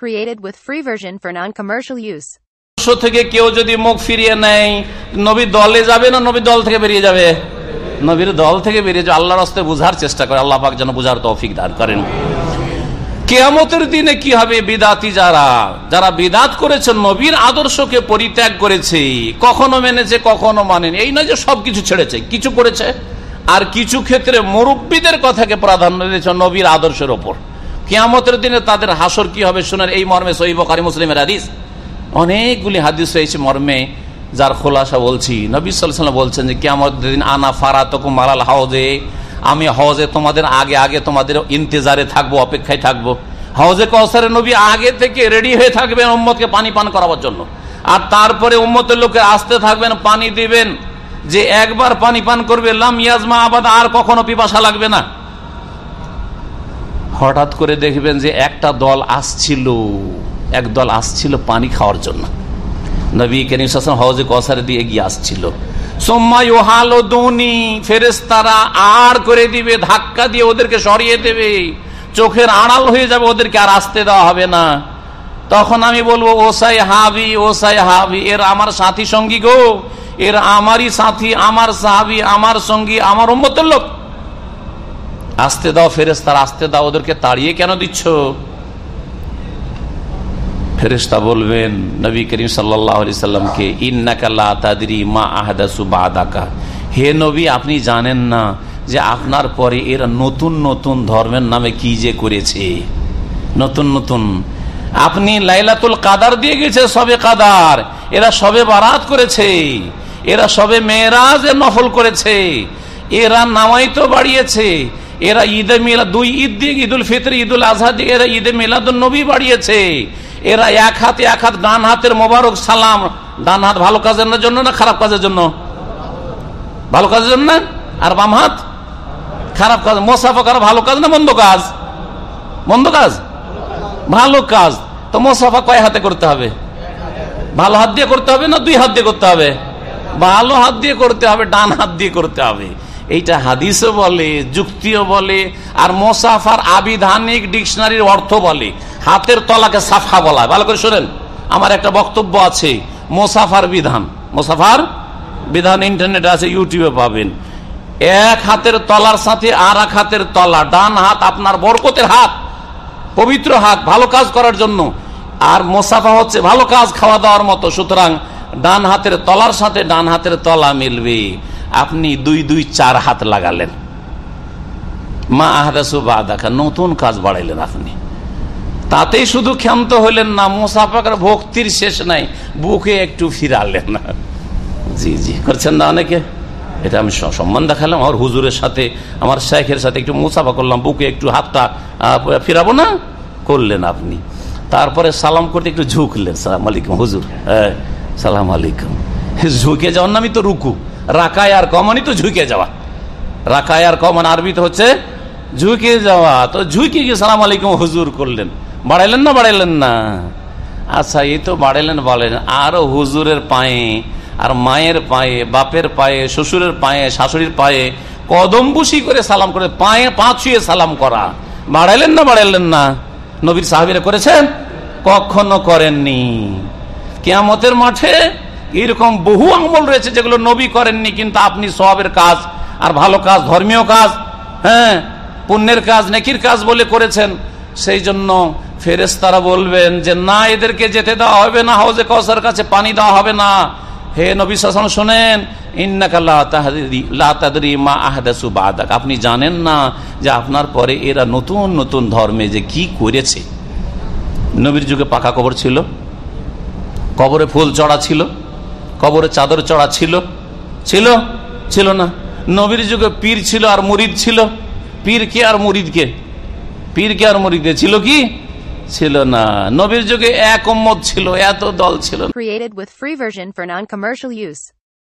Created with free version for non-commercial use. থেকে কেউ যদি মুখ ফিরিয়ে নেয়, নবী দলে যাবে না নবী দল থেকে বেরিয়ে যাবে? নবীর দল থেকে বেরিয়ে যাবে। আল্লাহর হস্তে বুঝার চেষ্টা করে, আল্লাহ পাক যেন বুঝার তৌফিক দান করেন। কেয়ামতের দিনে কি হবে বিদাতি যারা? যারা বিদাত করেছে, নবীর আদর্শকে পরিত্যাগ করেছে, কখনো মেনেছে, কখনো মানেনি। এই নয় যে সবকিছু ছেড়েছে, কিছু করেছে। আর কিছু ক্ষেত্রে মুরব্বীদের কথাকে প্রাধান্য দিয়েছে নবীর আদর্শের ওপর। কেয়ামতের দিনে তাদের হাসর কি হবে শোনার এই মর্মে সহিব কারি মুসলিমের হাদিস। অনেকগুলি হাদিস হয়েছে মর্মে যার খোলাসা বলছি। নবী সাল্লাম বলছেন যে কেমন দিন আনা ফারা তকুম মালাল হাউজে, আমি হজে তোমাদের আগে আগে তোমাদের ইন্তজারে থাকব, অপেক্ষায় থাকব। হজে কৌসারে নবী আগে থেকে রেডি হয়ে থাকবেন উম্মতকে পানি পান করাবার জন্য। আর তারপরে উম্মতের লোকে আসতে থাকবেন, পানি দিবেন। যে একবার পানি পান করবে, লাম ইয়াজমা আবাদ, আর কখনো পিপাসা লাগবে না। হঠাৎ করে দেখবেন যে একটা দল আসছিল, এক দল আসছিল পানি খাওয়ার জন্য। নবী হাসান হজে কসারে দিয়ে গিয়ে আসছিল। ফেরেস্তারা আর করে দিবে, ধাক্কা দিয়ে ওদেরকে সরিয়ে দেবে। চোখের আড়াল হয়ে যাবে, ওদেরকে আর আসতে দেওয়া হবে না। তখন আমি বলব ওসাই হাবি ওসাই হাবি, এর আমার সাথী সঙ্গী গো, এর আমারই সাথী, আমার সাহাবি, আমার সঙ্গী, আমার উম্মতের লোক। আসতে দাও ফেরেস্তার আসতে দাও, ওদেরকে তাড়িয়ে কেন দিচ্ছ? ফেরেস্তা বলবেন, নবী করিম সাল্লামকে হে নবী, আপনি জানেন না যে আপনার পরে এরা নতুন নতুন ধর্মের নামে কি যে করেছে? নতুন নতুন। আপনি লাইলাতুল কাদার দিয়ে গেছে, সবে কাদার। এরা সবে বারাত করেছে। এরা সবে মেয়েরাজের নফল করেছে। এরা নামাই তো বাড়িয়েছে। এরা ঈদে মিলা দুই ঈদ দিয়ে ঈদুল ফিতর, ঈদুল আজহা দিয়ে এরা ঈদে মিলাদুল নবী বাড়িয়েছে। এরা এক হাতে এক হাত, ডান হাতের মোবারক, সালাম। ডান হাত ভালো কাজের জন্য না খারাপ কাজের জন্য? ভালো কাজের জন্য আর বাম হাত? খারাপ কাজ। মোসাফা করা ভালো কাজ না মন্দ কাজ? মন্দ কাজ? ভালো কাজ। তো মোসাফা কয় হাতে করতে হবে? ভালো হাত দিয়ে করতে হবে না দুই হাত দিয়ে করতে হবে? ভালো হাত দিয়ে করতে হবে, ডান হাত দিয়ে করতে হবে। এইটা হাদিসও বলে, যুক্তিও বলে, আর মোসাফার আবিধানিক ডিকশনারির অর্থ বলে। হাতের তলাকে সাফা বলা। ভালো করে শোনেন, আমার একটা বক্তব্য আছে, মোসাফার বিধান। মোসাফার বিধান ইন্টারনেটে আছে ইউটিউবে পাবেন। এক হাতের তলার সাথে আর এক হাতের তলা, ডান হাত আপনার বরকতের হাত, পবিত্র হাত, ভালো কাজ করার জন্য। আর মোসাফা হচ্ছে ভালো কাজ খাওয়া দাওয়ার মতো, সুতরাং ডান হাতের তলার সাথে ডান হাতের তলা মিলবে। আপনি দুই দুই চার হাত লাগালেন। মা আহাদাসু বা দেখা নতুন কাজ বাড়াইলেন আপনি। তাতেই শুধু ক্ষান্ত হইলেন না মোসাফাকার ভক্তির শেষ নাই, বুকে একটু ফিরালেন। না জি জি, করছেন না অনেকে? এটা আমি সম্মান দেখালাম আমার হুজুরের সাথে, আমার শেখের সাথে একটু মুসাফা করলাম, বুকে একটু হাতটা ফিরাবো না? করলেন আপনি। তারপরে সালাম করতে একটু ঝুঁকলেন। সালাম আলাইকুম, হুজুর। হ্যাঁ সালাম আলাইকুম। ঝুঁকে যাওয়ার নামই তো রুকু। রাকায় আর কমানই তো ঝুঁকে যাওয়া। রাকায় আর কমান আরবি তো হচ্ছে ঝুঁকে যাওয়া। তো ঝুঁকে গিয়ে সালাম আলাইকুম, হুজুর করলেন। বাড়াইলেন না বাড়াইলেন না? আচ্ছা এই তো বাড়াইলেন বলেন আরও হুজুরের পায়ে, আর মায়ের পায়ে, বাপের পায়ে, শ্বশুরের পায়ে, শাশুড়ির পায়ে কদম বুসি করে সালাম করে, পায়ে পা ছুঁয়ে সালাম করা। বাড়াইলেন না বাড়াইলেন না? নবীর সাহাবিরা করেছেন? কখনো করেননি। কেয়ামতের মাঠে এরকম বহু আমল রয়েছে যেগুলো নবী করেননি, কিন্তু আপনি সবের কাজ আর ভালো কাজ, ধর্মীয় কাজ হ্যাঁ পুণ্যের কাজ, নেকির কাজ বলে করেছেন। সেই জন্য ফেরেস্তারা বলবেন যে, না, এদেরকে যেতে দেওয়া হবে না, হাউজে কসার কাছে পানি দেওয়া হবে না। হে নবী শাসন শোনেন আপনি জানেন না যে আপনার পরে এরা নতুন নতুন ধর্মে যে কি করেছে। নবীর যুগে পাকা কবর ছিল, কবরে ফুল চড়া ছিল কবরে চাদর চড়া ছিল। ছিল? ছিল না। নবীর যুগে পীর ছিল আর মুরিদ ছিল। পীর কে আর মুরিদ কে? পীর কে আর মুরিদ কে? ছিল কি? ছিল না। নবীর যুগে এক উম্মত ছিল, এত দল ছিল। Created with free version for non-commercial.